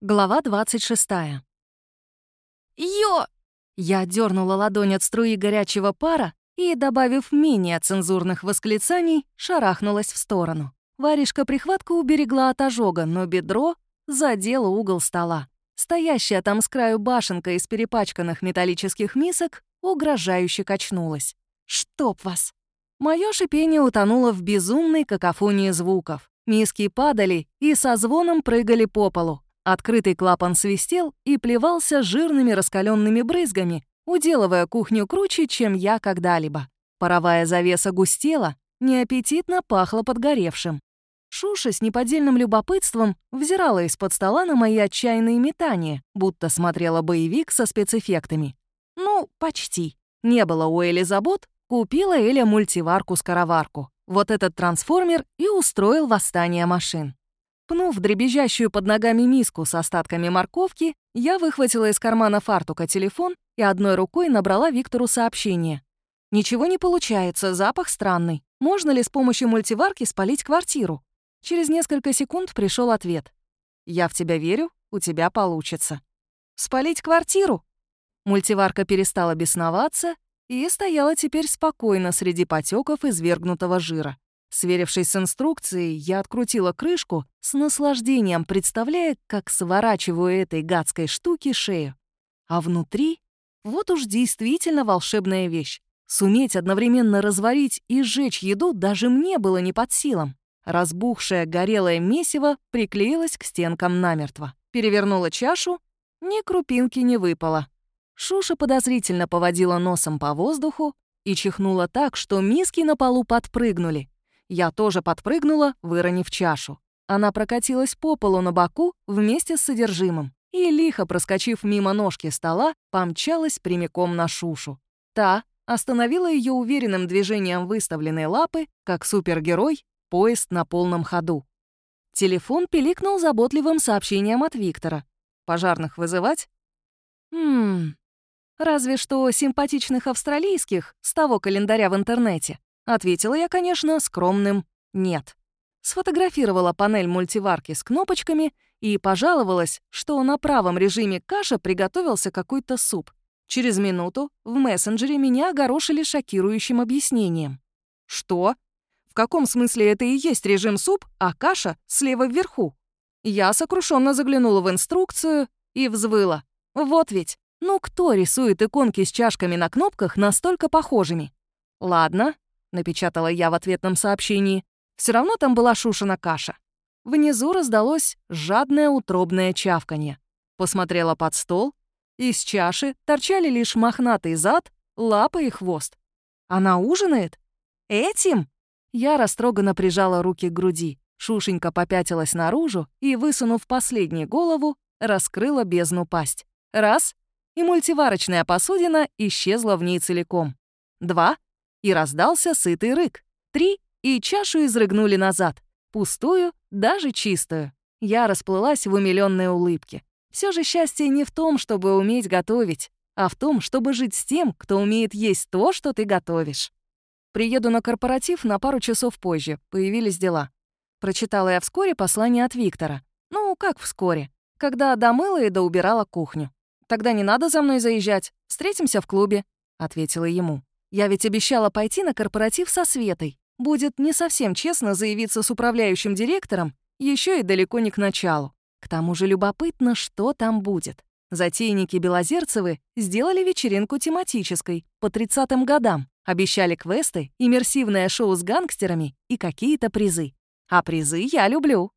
Глава 26. «Ё!» Я дернула ладонь от струи горячего пара и, добавив менее цензурных восклицаний, шарахнулась в сторону. Варежка прихватку уберегла от ожога, но бедро задело угол стола. Стоящая там с краю башенка из перепачканных металлических мисок угрожающе качнулась. «Чтоб вас!» Моё шипение утонуло в безумной какофонии звуков. Миски падали и со звоном прыгали по полу. Открытый клапан свистел и плевался жирными раскаленными брызгами, уделывая кухню круче, чем я когда-либо. Паровая завеса густела, неаппетитно пахло подгоревшим. Шуша с неподдельным любопытством взирала из-под стола на мои отчаянные метания, будто смотрела боевик со спецэффектами. Ну, почти. Не было у Эли забот, купила Эля мультиварку-скороварку. Вот этот трансформер и устроил восстание машин. Пнув дребезжащую под ногами миску с остатками морковки, я выхватила из кармана фартука телефон и одной рукой набрала Виктору сообщение. «Ничего не получается, запах странный. Можно ли с помощью мультиварки спалить квартиру?» Через несколько секунд пришел ответ. «Я в тебя верю, у тебя получится». «Спалить квартиру?» Мультиварка перестала бесноваться и стояла теперь спокойно среди потеков извергнутого жира. Сверившись с инструкцией, я открутила крышку, с наслаждением представляя, как сворачиваю этой гадской штуки шею. А внутри — вот уж действительно волшебная вещь. Суметь одновременно разварить и сжечь еду даже мне было не под силам. Разбухшее горелое месиво приклеилось к стенкам намертво. Перевернула чашу, ни крупинки не выпало. Шуша подозрительно поводила носом по воздуху и чихнула так, что миски на полу подпрыгнули. Я тоже подпрыгнула, выронив чашу. Она прокатилась по полу на боку вместе с содержимым и, лихо проскочив мимо ножки стола, помчалась прямиком на Шушу. Та остановила ее уверенным движением выставленной лапы, как супергерой, поезд на полном ходу. Телефон пиликнул заботливым сообщением от Виктора. «Пожарных вызывать?» «Хм... Разве что симпатичных австралийских с того календаря в интернете. Ответила я, конечно, скромным «нет». Сфотографировала панель мультиварки с кнопочками и пожаловалась, что на правом режиме каша приготовился какой-то суп. Через минуту в мессенджере меня огорошили шокирующим объяснением. «Что? В каком смысле это и есть режим суп, а каша слева вверху?» Я сокрушенно заглянула в инструкцию и взвыла. «Вот ведь, ну кто рисует иконки с чашками на кнопках настолько похожими?» «Ладно, — напечатала я в ответном сообщении. Все равно там была шушена каша. Внизу раздалось жадное утробное чавканье. Посмотрела под стол. Из чаши торчали лишь мохнатый зад, лапа и хвост. Она ужинает? Этим? Я растроганно прижала руки к груди. Шушенька попятилась наружу и, высунув последнюю голову, раскрыла бездну пасть. Раз — и мультиварочная посудина исчезла в ней целиком. Два — и раздался сытый рык. Три, и чашу изрыгнули назад. Пустую, даже чистую. Я расплылась в умилённой улыбке. Все же счастье не в том, чтобы уметь готовить, а в том, чтобы жить с тем, кто умеет есть то, что ты готовишь. Приеду на корпоратив на пару часов позже, появились дела. Прочитала я вскоре послание от Виктора. Ну, как вскоре? Когда домыла и доубирала кухню. «Тогда не надо за мной заезжать. Встретимся в клубе», — ответила ему. Я ведь обещала пойти на корпоратив со Светой. Будет не совсем честно заявиться с управляющим директором, еще и далеко не к началу. К тому же любопытно, что там будет. Затейники Белозерцевы сделали вечеринку тематической, по 30-м годам. Обещали квесты, иммерсивное шоу с гангстерами и какие-то призы. А призы я люблю.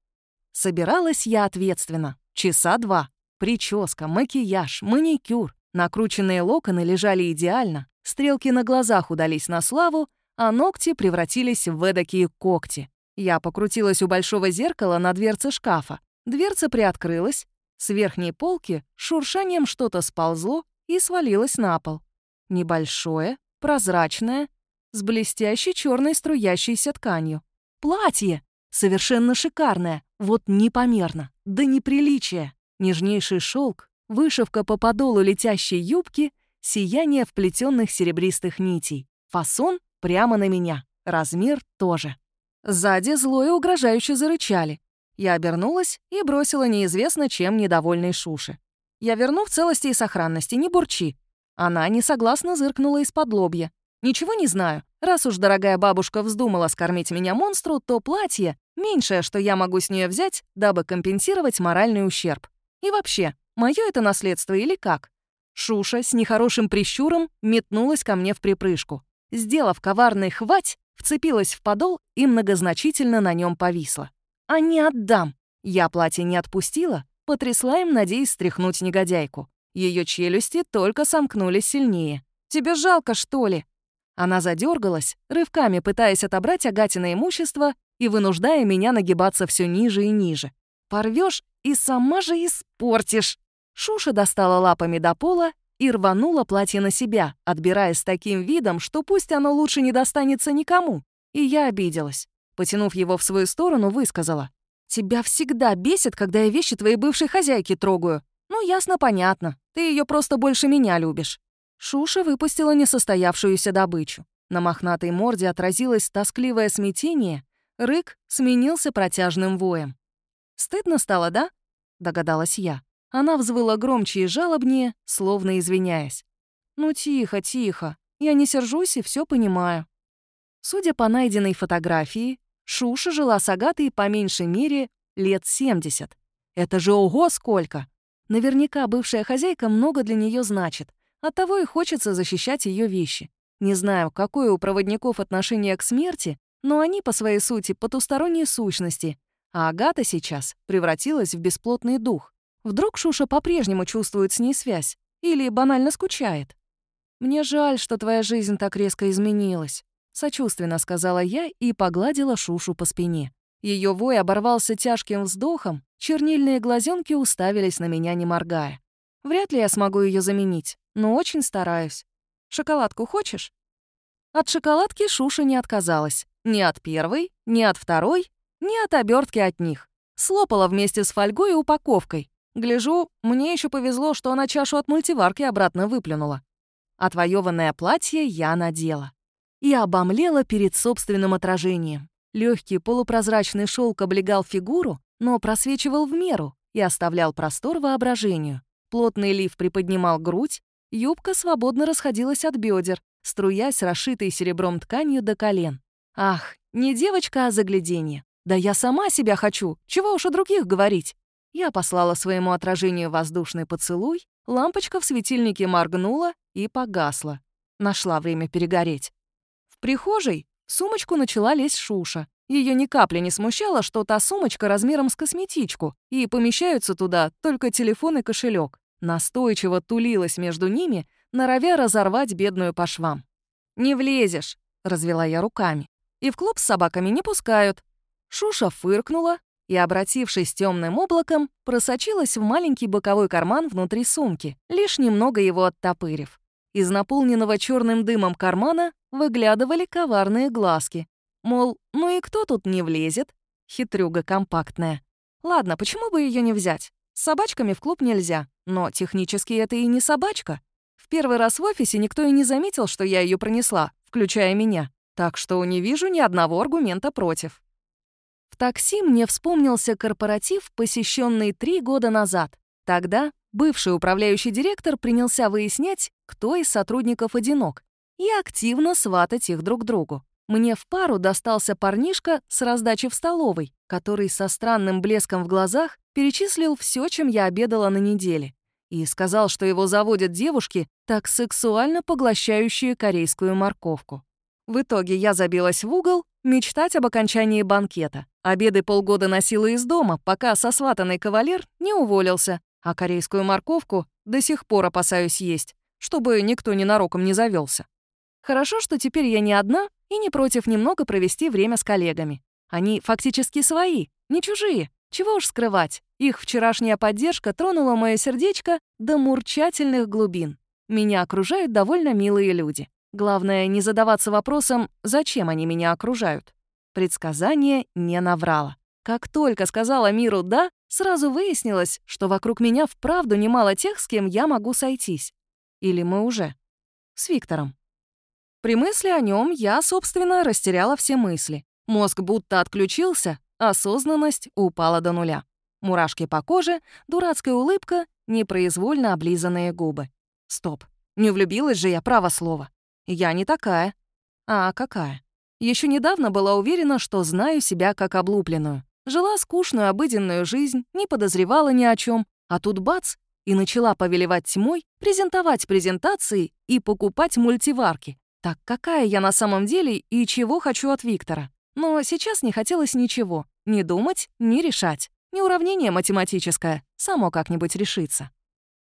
Собиралась я ответственно. Часа два. Прическа, макияж, маникюр. Накрученные локоны лежали идеально, Стрелки на глазах удались на славу, а ногти превратились в эдакие когти. Я покрутилась у большого зеркала на дверце шкафа. Дверца приоткрылась, с верхней полки шуршанием что-то сползло и свалилось на пол. Небольшое, прозрачное, с блестящей черной струящейся тканью. Платье! Совершенно шикарное, вот непомерно, да неприличие. Нежнейший шелк, вышивка по подолу летящей юбки Сияние вплетенных серебристых нитей. Фасон прямо на меня. Размер тоже. Сзади зло и угрожающе зарычали. Я обернулась и бросила неизвестно чем недовольной Шуши. «Я верну в целости и сохранности, не бурчи». Она несогласно зыркнула из-под лобья. «Ничего не знаю. Раз уж дорогая бабушка вздумала скормить меня монстру, то платье — меньшее, что я могу с нее взять, дабы компенсировать моральный ущерб. И вообще, мое это наследство или как?» Шуша с нехорошим прищуром метнулась ко мне в припрыжку. Сделав коварный хвать, вцепилась в подол и многозначительно на нем повисла. «А не отдам!» Я платье не отпустила, потрясла им, надеясь стряхнуть негодяйку. Ее челюсти только сомкнулись сильнее. «Тебе жалко, что ли?» Она задергалась, рывками пытаясь отобрать Агатина имущество и вынуждая меня нагибаться все ниже и ниже. Порвешь и сама же испортишь. Шуша достала лапами до пола и рванула платье на себя, отбирая с таким видом, что пусть оно лучше не достанется никому. И я обиделась. Потянув его в свою сторону, высказала. «Тебя всегда бесит, когда я вещи твоей бывшей хозяйки трогаю. Ну, ясно-понятно. Ты ее просто больше меня любишь». Шуша выпустила несостоявшуюся добычу. На мохнатой морде отразилось тоскливое смятение, рык сменился протяжным воем. «Стыдно стало, да?» — догадалась я. Она взвыла громче и жалобнее, словно извиняясь. «Ну тихо, тихо. Я не сержусь и все понимаю». Судя по найденной фотографии, Шуша жила с Агатой по меньшей мере лет 70. Это же ого сколько! Наверняка бывшая хозяйка много для нее значит, оттого и хочется защищать ее вещи. Не знаю, какое у проводников отношение к смерти, но они по своей сути потусторонние сущности, а Агата сейчас превратилась в бесплотный дух. Вдруг Шуша по-прежнему чувствует с ней связь или банально скучает. «Мне жаль, что твоя жизнь так резко изменилась», — сочувственно сказала я и погладила Шушу по спине. Ее вой оборвался тяжким вздохом, чернильные глазенки уставились на меня, не моргая. Вряд ли я смогу ее заменить, но очень стараюсь. Шоколадку хочешь? От шоколадки Шуша не отказалась. Ни от первой, ни от второй, ни от обертки от них. Слопала вместе с фольгой и упаковкой. Гляжу, мне еще повезло, что она чашу от мультиварки обратно выплюнула. Отвоеванное платье я надела. И обомлела перед собственным отражением. Легкий полупрозрачный шелк облегал фигуру, но просвечивал в меру и оставлял простор воображению. Плотный лиф приподнимал грудь, юбка свободно расходилась от бедер, струясь расшитой серебром тканью до колен. Ах, не девочка, а загляденье. Да я сама себя хочу, чего уж о других говорить. Я послала своему отражению воздушный поцелуй, лампочка в светильнике моргнула и погасла. Нашла время перегореть. В прихожей сумочку начала лезть Шуша. Ее ни капли не смущало, что та сумочка размером с косметичку, и помещаются туда только телефон и кошелек. Настойчиво тулилась между ними, норовя разорвать бедную по швам. «Не влезешь», — развела я руками. «И в клуб с собаками не пускают». Шуша фыркнула, и, обратившись темным облаком, просочилась в маленький боковой карман внутри сумки, лишь немного его оттопырив. Из наполненного черным дымом кармана выглядывали коварные глазки. Мол, ну и кто тут не влезет? Хитрюга компактная. Ладно, почему бы ее не взять? С собачками в клуб нельзя, но технически это и не собачка. В первый раз в офисе никто и не заметил, что я ее пронесла, включая меня. Так что не вижу ни одного аргумента против. Такси мне вспомнился корпоратив, посещенный три года назад. Тогда бывший управляющий директор принялся выяснять, кто из сотрудников одинок, и активно сватать их друг другу. Мне в пару достался парнишка с раздачи в столовой, который со странным блеском в глазах перечислил все, чем я обедала на неделе, и сказал, что его заводят девушки, так сексуально поглощающие корейскую морковку. В итоге я забилась в угол мечтать об окончании банкета. Обеды полгода носила из дома, пока сосватанный кавалер не уволился, а корейскую морковку до сих пор опасаюсь есть, чтобы никто ненароком не завелся. Хорошо, что теперь я не одна и не против немного провести время с коллегами. Они фактически свои, не чужие. Чего уж скрывать, их вчерашняя поддержка тронула мое сердечко до мурчательных глубин. Меня окружают довольно милые люди. Главное, не задаваться вопросом, зачем они меня окружают. Предсказание не наврало. Как только сказала миру «да», сразу выяснилось, что вокруг меня вправду немало тех, с кем я могу сойтись. Или мы уже. С Виктором. При мысли о нем я, собственно, растеряла все мысли. Мозг будто отключился, осознанность упала до нуля. Мурашки по коже, дурацкая улыбка, непроизвольно облизанные губы. Стоп, не влюбилась же я, право слово. Я не такая. А какая? Еще недавно была уверена, что знаю себя как облупленную. Жила скучную обыденную жизнь, не подозревала ни о чем, а тут бац, и начала повелевать тьмой, презентовать презентации и покупать мультиварки. Так какая я на самом деле и чего хочу от Виктора? Но сейчас не хотелось ничего. Ни думать, ни решать. Не уравнение математическое, само как-нибудь решится.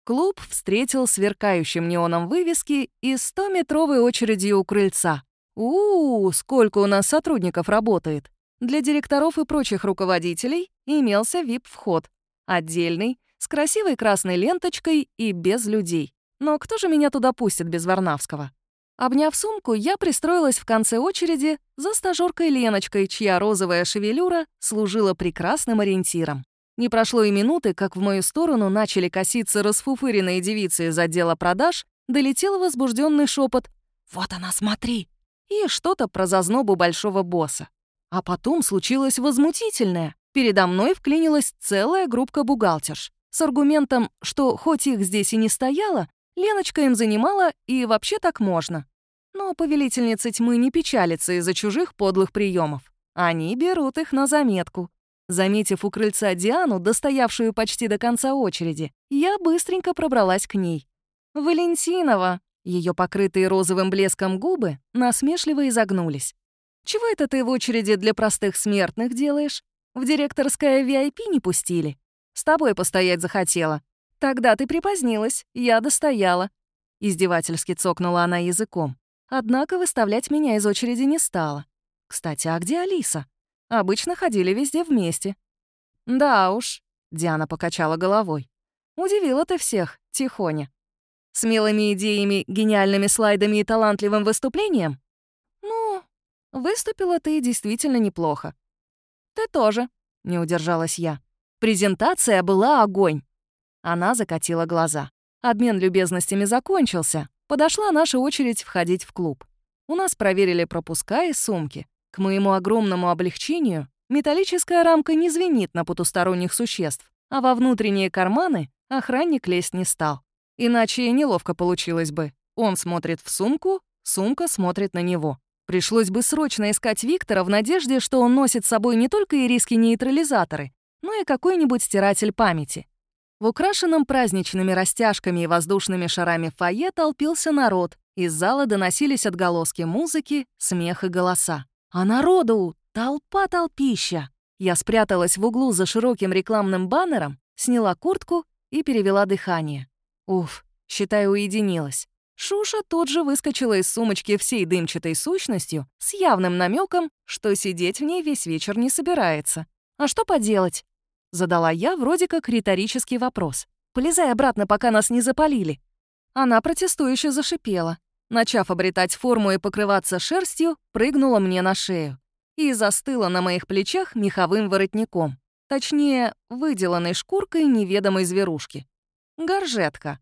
Клуб встретил сверкающим неоном вывески и 100-метровой очередью у крыльца. у, -у сколько у нас сотрудников работает! Для директоров и прочих руководителей имелся VIP-вход. Отдельный, с красивой красной ленточкой и без людей. Но кто же меня туда пустит без Варнавского? Обняв сумку, я пристроилась в конце очереди за стажёркой Леночкой, чья розовая шевелюра служила прекрасным ориентиром. Не прошло и минуты, как в мою сторону начали коситься расфуфыренные девицы из отдела продаж, долетел возбужденный шепот «Вот она, смотри!» и что-то про зазнобу большого босса. А потом случилось возмутительное. Передо мной вклинилась целая группа бухгалтерш с аргументом, что хоть их здесь и не стояло, Леночка им занимала, и вообще так можно. Но повелительница тьмы не печалится из-за чужих подлых приемов. Они берут их на заметку. Заметив у крыльца Диану, достоявшую почти до конца очереди, я быстренько пробралась к ней. «Валентинова!» Ее покрытые розовым блеском губы насмешливо изогнулись. «Чего это ты в очереди для простых смертных делаешь? В директорское VIP не пустили? С тобой постоять захотела. Тогда ты припозднилась, я достояла». Издевательски цокнула она языком. Однако выставлять меня из очереди не стала. Кстати, а где Алиса? Обычно ходили везде вместе. «Да уж», — Диана покачала головой. «Удивила ты всех, Тихоня. Смелыми идеями, гениальными слайдами и талантливым выступлением? Ну, выступила ты действительно неплохо. Ты тоже, не удержалась я. Презентация была огонь. Она закатила глаза. Обмен любезностями закончился, Подошла наша очередь входить в клуб. У нас проверили пропуска и сумки. К моему огромному облегчению металлическая рамка не звенит на потусторонних существ, а во внутренние карманы охранник лезть не стал. Иначе неловко получилось бы. Он смотрит в сумку, сумка смотрит на него. Пришлось бы срочно искать Виктора в надежде, что он носит с собой не только ириски-нейтрализаторы, но и какой-нибудь стиратель памяти. В украшенном праздничными растяжками и воздушными шарами фойе толпился народ. Из зала доносились отголоски музыки, смех и голоса. А народу — толпа-толпища. Я спряталась в углу за широким рекламным баннером, сняла куртку и перевела дыхание. Уф, считай, уединилась. Шуша тут же выскочила из сумочки всей дымчатой сущностью с явным намеком, что сидеть в ней весь вечер не собирается. А что поделать? Задала я вроде как риторический вопрос. «Полезай обратно, пока нас не запалили». Она протестующе зашипела. Начав обретать форму и покрываться шерстью, прыгнула мне на шею и застыла на моих плечах меховым воротником. Точнее, выделанной шкуркой неведомой зверушки. Горжетка.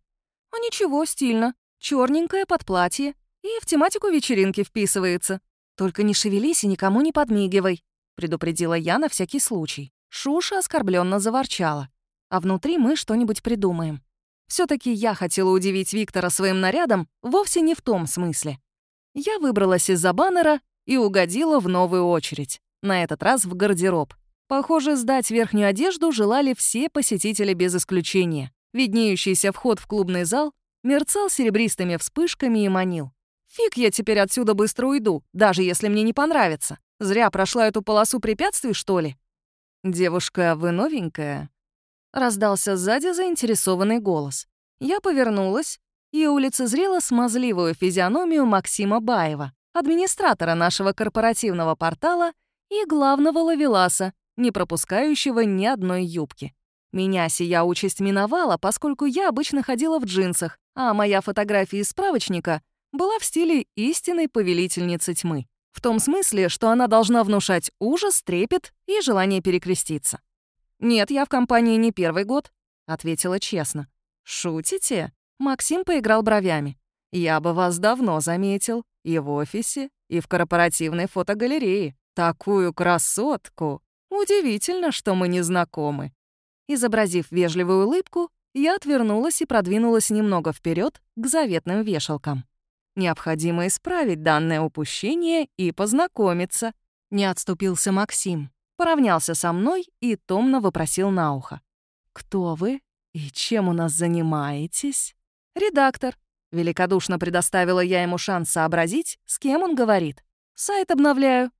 А ничего, стильно. Черненькая под платье. И в тематику вечеринки вписывается. Только не шевелись и никому не подмигивай, предупредила я на всякий случай. Шуша оскорбленно заворчала. А внутри мы что-нибудь придумаем. Все таки я хотела удивить Виктора своим нарядом вовсе не в том смысле. Я выбралась из-за баннера и угодила в новую очередь. На этот раз в гардероб. Похоже, сдать верхнюю одежду желали все посетители без исключения. Виднеющийся вход в клубный зал мерцал серебристыми вспышками и манил. Фиг я теперь отсюда быстро уйду, даже если мне не понравится. Зря прошла эту полосу препятствий, что ли? «Девушка, вы новенькая?» Раздался сзади заинтересованный голос. Я повернулась и улицезрела смазливую физиономию Максима Баева, администратора нашего корпоративного портала и главного лавеласа, не пропускающего ни одной юбки. Меня сия участь миновала, поскольку я обычно ходила в джинсах, а моя фотография из справочника была в стиле истинной повелительницы тьмы. В том смысле, что она должна внушать ужас, трепет и желание перекреститься. «Нет, я в компании не первый год», — ответила честно. «Шутите?» Максим поиграл бровями. «Я бы вас давно заметил. И в офисе, и в корпоративной фотогалерее. Такую красотку!» Удивительно, что мы не знакомы». Изобразив вежливую улыбку, я отвернулась и продвинулась немного вперед к заветным вешалкам. Необходимо исправить данное упущение и познакомиться. Не отступился Максим. Поравнялся со мной и томно вопросил на ухо. «Кто вы и чем у нас занимаетесь?» «Редактор». Великодушно предоставила я ему шанс сообразить, с кем он говорит. «Сайт обновляю».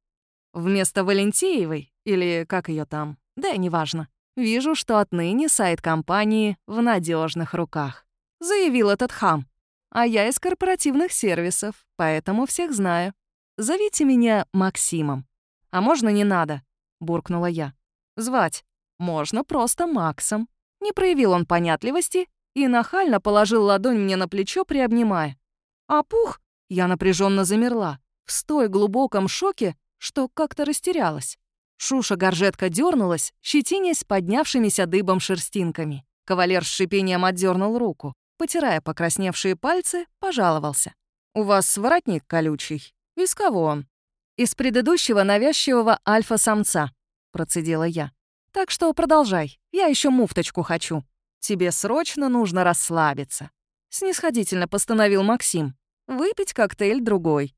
Вместо Валентеевой, или как ее там, да неважно. Вижу, что отныне сайт компании в надежных руках. Заявил этот хам. А я из корпоративных сервисов, поэтому всех знаю. Зовите меня Максимом. А можно не надо? Буркнула я. Звать. Можно просто Максом. Не проявил он понятливости и нахально положил ладонь мне на плечо, приобнимая. А пух, я напряженно замерла, в столь глубоком шоке, что как-то растерялась. Шуша-горжетка дернулась, щетинясь поднявшимися дыбом шерстинками. Кавалер с шипением отдернул руку. Потирая покрасневшие пальцы, пожаловался. «У вас воротник колючий. Из кого он?» «Из предыдущего навязчивого альфа-самца», — процедила я. «Так что продолжай. Я еще муфточку хочу. Тебе срочно нужно расслабиться», — снисходительно постановил Максим. «Выпить коктейль другой».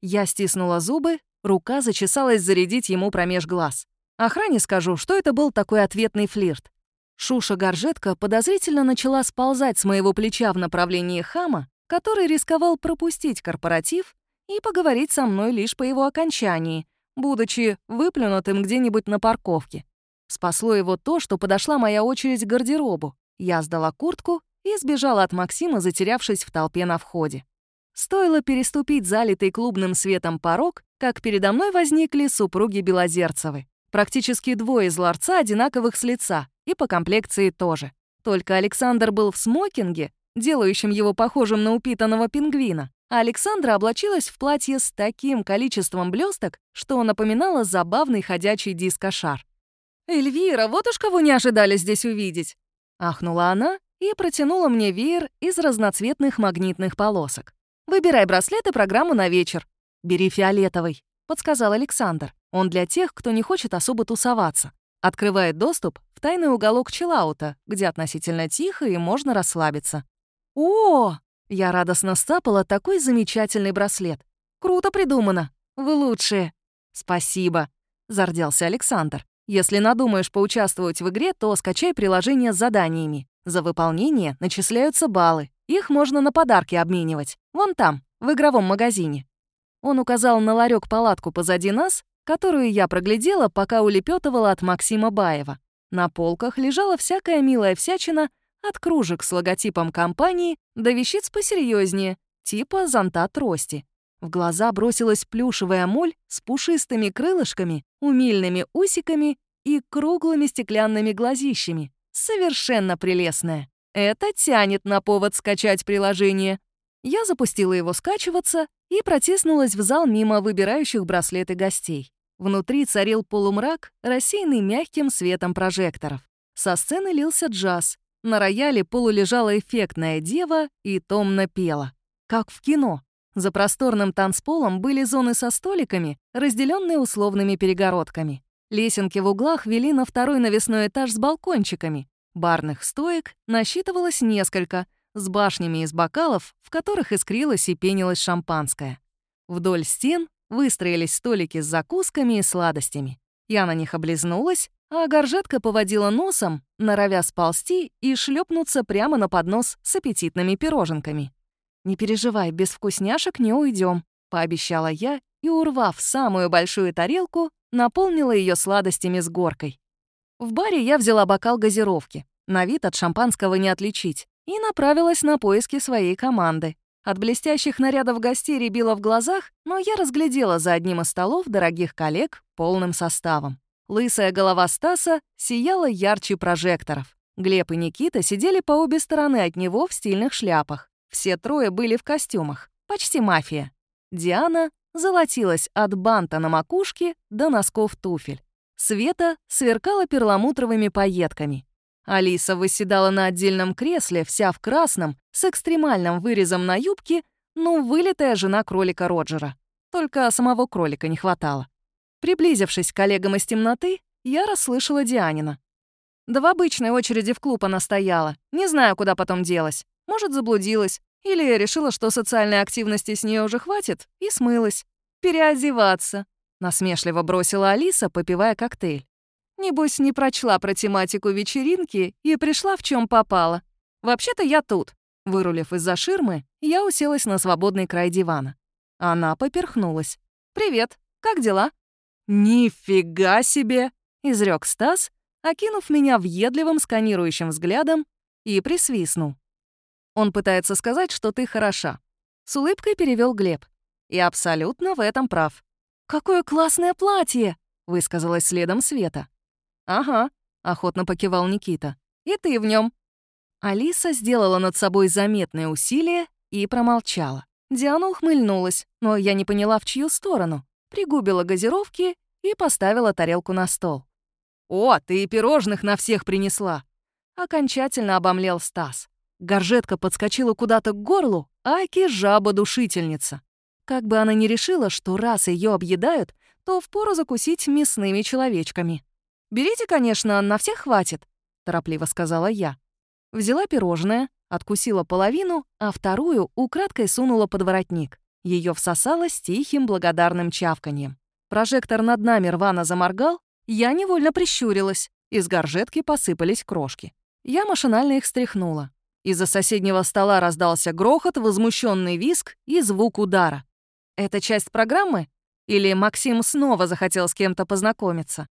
Я стиснула зубы, Рука зачесалась зарядить ему промеж глаз. Охране скажу, что это был такой ответный флирт. Шуша-горжетка подозрительно начала сползать с моего плеча в направлении хама, который рисковал пропустить корпоратив и поговорить со мной лишь по его окончании, будучи выплюнутым где-нибудь на парковке. Спасло его то, что подошла моя очередь к гардеробу. Я сдала куртку и сбежала от Максима, затерявшись в толпе на входе. Стоило переступить залитый клубным светом порог, как передо мной возникли супруги Белозерцевы. Практически двое из ларца одинаковых с лица, и по комплекции тоже. Только Александр был в смокинге, делающем его похожим на упитанного пингвина, а Александра облачилась в платье с таким количеством блесток, что напоминало забавный ходячий дискошар. «Эльвира, вот уж кого не ожидали здесь увидеть!» Ахнула она и протянула мне веер из разноцветных магнитных полосок. Выбирай браслет и программу на вечер. Бери фиолетовый, подсказал Александр. Он для тех, кто не хочет особо тусоваться. Открывает доступ в тайный уголок чиллаута, где относительно тихо и можно расслабиться. О! Я радостно стапала такой замечательный браслет. Круто придумано. Вы лучшие. Спасибо, зарделся Александр. Если надумаешь поучаствовать в игре, то скачай приложение с заданиями. За выполнение начисляются баллы. Их можно на подарки обменивать. Вон там, в игровом магазине». Он указал на ларек-палатку позади нас, которую я проглядела, пока улепетывала от Максима Баева. На полках лежала всякая милая всячина, от кружек с логотипом компании до вещиц посерьезнее, типа зонта трости. В глаза бросилась плюшевая моль с пушистыми крылышками, умильными усиками и круглыми стеклянными глазищами. Совершенно прелестная. Это тянет на повод скачать приложение. Я запустила его скачиваться и протиснулась в зал мимо выбирающих браслеты гостей. Внутри царил полумрак, рассеянный мягким светом прожекторов. Со сцены лился джаз. На рояле полулежала эффектная дева и томно пела. Как в кино. За просторным танцполом были зоны со столиками, разделенные условными перегородками. Лесенки в углах вели на второй навесной этаж с балкончиками. Барных стоек насчитывалось несколько, с башнями из бокалов, в которых искрилось и пенилось шампанское. Вдоль стен выстроились столики с закусками и сладостями. Я на них облизнулась, а горжетка поводила носом, норовя сползти и шлепнуться прямо на поднос с аппетитными пироженками. «Не переживай, без вкусняшек не уйдем, пообещала я и, урвав самую большую тарелку, наполнила ее сладостями с горкой. В баре я взяла бокал газировки, на вид от шампанского не отличить, и направилась на поиски своей команды. От блестящих нарядов гостей рябило в глазах, но я разглядела за одним из столов дорогих коллег полным составом. Лысая голова Стаса сияла ярче прожекторов. Глеб и Никита сидели по обе стороны от него в стильных шляпах. Все трое были в костюмах. Почти мафия. Диана золотилась от банта на макушке до носков туфель. Света сверкала перламутровыми пайетками. Алиса выседала на отдельном кресле, вся в красном, с экстремальным вырезом на юбке, ну, вылитая жена кролика Роджера. Только самого кролика не хватало. Приблизившись к коллегам из темноты, я расслышала Дианина. Да в обычной очереди в клуб она стояла. Не знаю, куда потом делась. Может, заблудилась. Или решила, что социальной активности с нее уже хватит, и смылась. Переодеваться. Насмешливо бросила Алиса, попивая коктейль. Небось, не прочла про тематику вечеринки и пришла в чем попала. Вообще-то я тут. Вырулив из-за ширмы, я уселась на свободный край дивана. Она поперхнулась. «Привет, как дела?» «Нифига себе!» — изрек Стас, окинув меня въедливым сканирующим взглядом и присвистнул. Он пытается сказать, что ты хороша. С улыбкой перевел Глеб. И абсолютно в этом прав. «Какое классное платье!» — высказалась следом Света. «Ага», — охотно покивал Никита. «И ты в нем. Алиса сделала над собой заметное усилие и промолчала. Диана ухмыльнулась, но я не поняла, в чью сторону. Пригубила газировки и поставила тарелку на стол. «О, ты и пирожных на всех принесла!» Окончательно обомлел Стас. Горжетка подскочила куда-то к горлу, аки жаба-душительница. Как бы она ни решила, что раз ее объедают, то впору закусить мясными человечками. «Берите, конечно, на всех хватит», — торопливо сказала я. Взяла пирожное, откусила половину, а вторую украдкой сунула под воротник. Ее всосало с тихим благодарным чавканьем. Прожектор над нами рвано заморгал, я невольно прищурилась. Из горжетки посыпались крошки. Я машинально их стряхнула. Из-за соседнего стола раздался грохот, возмущенный виск и звук удара. Это часть программы? Или Максим снова захотел с кем-то познакомиться?